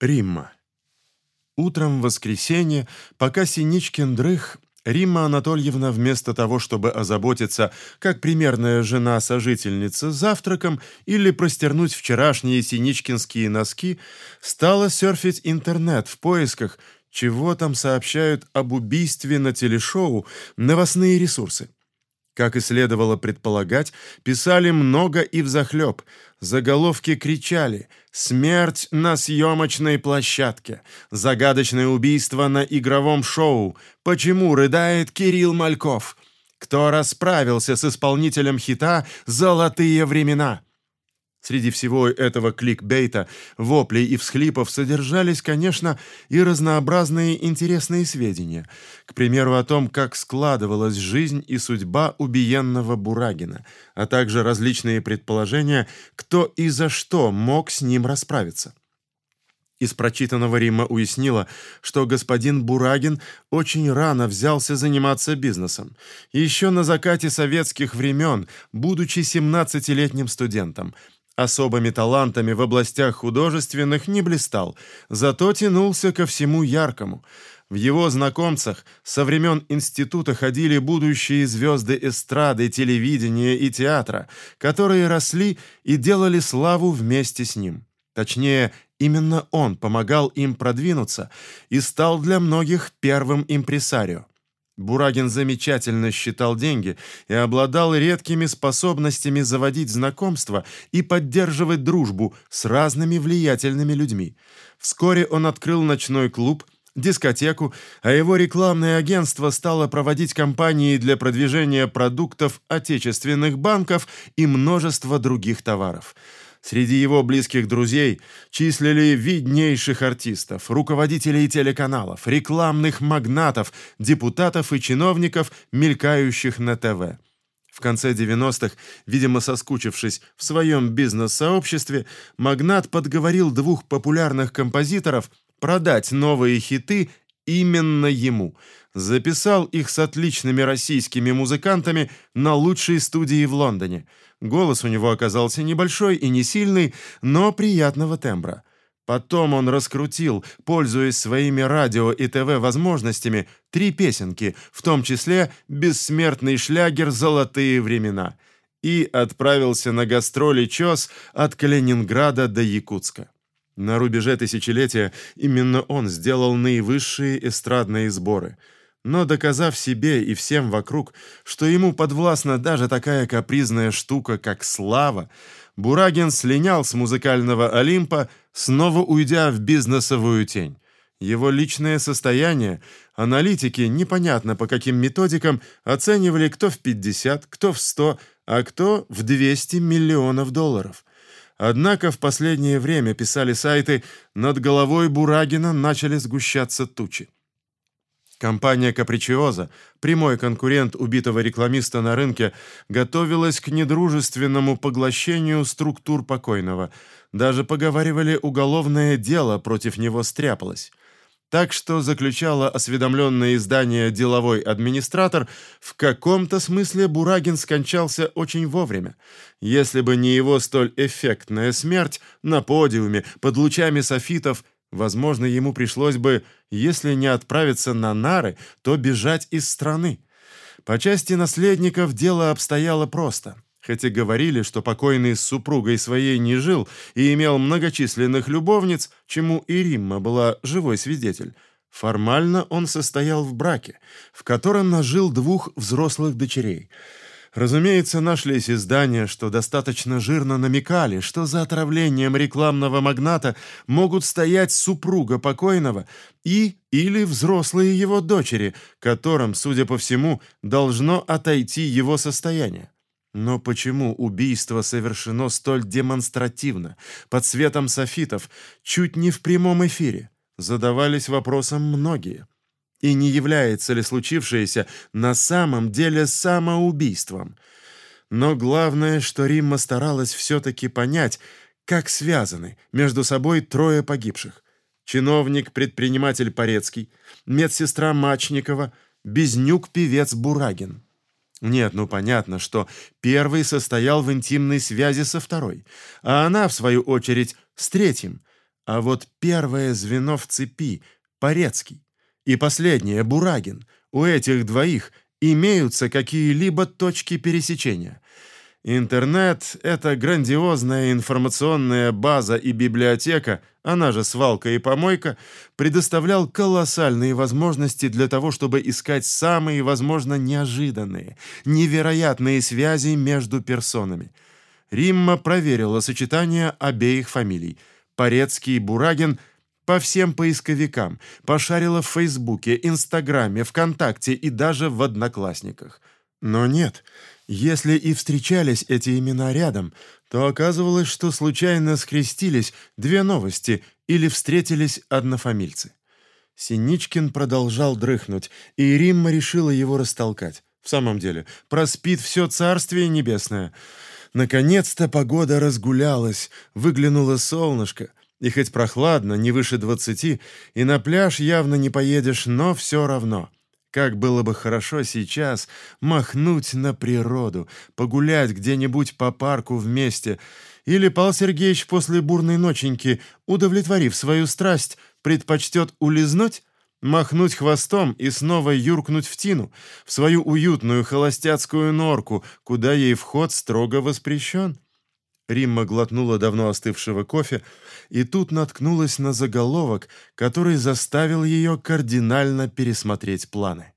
Римма. Утром в воскресенье, пока Синичкин дрых, Римма Анатольевна вместо того, чтобы озаботиться, как примерная жена-сожительница, завтраком или простернуть вчерашние синичкинские носки, стала серфить интернет в поисках, чего там сообщают об убийстве на телешоу новостные ресурсы. Как и следовало предполагать, писали много и взахлеб. Заголовки кричали «Смерть на съемочной площадке», «Загадочное убийство на игровом шоу», «Почему рыдает Кирилл Мальков», «Кто расправился с исполнителем хита «Золотые времена», Среди всего этого кликбейта, воплей и всхлипов содержались, конечно, и разнообразные интересные сведения. К примеру, о том, как складывалась жизнь и судьба убиенного Бурагина, а также различные предположения, кто и за что мог с ним расправиться. Из прочитанного Рима уяснила, что господин Бурагин очень рано взялся заниматься бизнесом. Еще на закате советских времен, будучи 17-летним студентом – Особыми талантами в областях художественных не блистал, зато тянулся ко всему яркому. В его знакомцах со времен института ходили будущие звезды эстрады, телевидения и театра, которые росли и делали славу вместе с ним. Точнее, именно он помогал им продвинуться и стал для многих первым импресарио. Бурагин замечательно считал деньги и обладал редкими способностями заводить знакомства и поддерживать дружбу с разными влиятельными людьми. Вскоре он открыл ночной клуб, дискотеку, а его рекламное агентство стало проводить кампании для продвижения продуктов отечественных банков и множества других товаров – Среди его близких друзей числили виднейших артистов, руководителей телеканалов, рекламных магнатов, депутатов и чиновников, мелькающих на ТВ. В конце 90-х, видимо, соскучившись в своем бизнес-сообществе, магнат подговорил двух популярных композиторов продать новые хиты именно ему. Записал их с отличными российскими музыкантами на лучшей студии в Лондоне – Голос у него оказался небольшой и не сильный, но приятного тембра. Потом он раскрутил, пользуясь своими радио и ТВ возможностями, три песенки, в том числе бессмертный шлягер «Золотые времена», и отправился на гастроли ЧОС от Калининграда до Якутска. На рубеже тысячелетия именно он сделал наивысшие эстрадные сборы – но доказав себе и всем вокруг, что ему подвластна даже такая капризная штука, как слава, Бурагин слинял с музыкального Олимпа, снова уйдя в бизнесовую тень. Его личное состояние аналитики непонятно по каким методикам оценивали кто в 50, кто в 100, а кто в 200 миллионов долларов. Однако в последнее время писали сайты, над головой Бурагина начали сгущаться тучи. Компания Капричиоза, прямой конкурент убитого рекламиста на рынке, готовилась к недружественному поглощению структур покойного. Даже поговаривали, уголовное дело против него стряпалось. Так что заключало осведомленное издание «Деловой администратор», в каком-то смысле Бурагин скончался очень вовремя. Если бы не его столь эффектная смерть на подиуме под лучами софитов – Возможно, ему пришлось бы, если не отправиться на нары, то бежать из страны. По части наследников дело обстояло просто. Хотя говорили, что покойный с супругой своей не жил и имел многочисленных любовниц, чему и Римма была живой свидетель, формально он состоял в браке, в котором нажил двух взрослых дочерей – Разумеется, нашлись издания, что достаточно жирно намекали, что за отравлением рекламного магната могут стоять супруга покойного и или взрослые его дочери, которым, судя по всему, должно отойти его состояние. Но почему убийство совершено столь демонстративно, под светом софитов, чуть не в прямом эфире? Задавались вопросом многие. И не является ли случившееся на самом деле самоубийством? Но главное, что Римма старалась все-таки понять, как связаны между собой трое погибших. Чиновник-предприниматель Порецкий, медсестра Мачникова, безнюк-певец Бурагин. Нет, ну понятно, что первый состоял в интимной связи со второй, а она, в свою очередь, с третьим. А вот первое звено в цепи — Порецкий. И последнее — Бурагин. У этих двоих имеются какие-либо точки пересечения. Интернет — это грандиозная информационная база и библиотека, она же свалка и помойка, предоставлял колоссальные возможности для того, чтобы искать самые, возможно, неожиданные, невероятные связи между персонами. Римма проверила сочетание обеих фамилий — Порецкий и Бурагин — по всем поисковикам, пошарила в Фейсбуке, Инстаграме, ВКонтакте и даже в Одноклассниках. Но нет — если и встречались эти имена рядом, то оказывалось, что случайно скрестились две новости или встретились однофамильцы. Синичкин продолжал дрыхнуть, и Римма решила его растолкать. В самом деле, проспит все царствие небесное. Наконец-то погода разгулялась, выглянуло солнышко, и хоть прохладно, не выше двадцати, и на пляж явно не поедешь, но все равно. Как было бы хорошо сейчас махнуть на природу, погулять где-нибудь по парку вместе. Или Павел Сергеевич после бурной ноченьки, удовлетворив свою страсть, предпочтет улизнуть, махнуть хвостом и снова юркнуть в тину, в свою уютную холостяцкую норку, куда ей вход строго воспрещен. Римма глотнула давно остывшего кофе и тут наткнулась на заголовок, который заставил ее кардинально пересмотреть планы.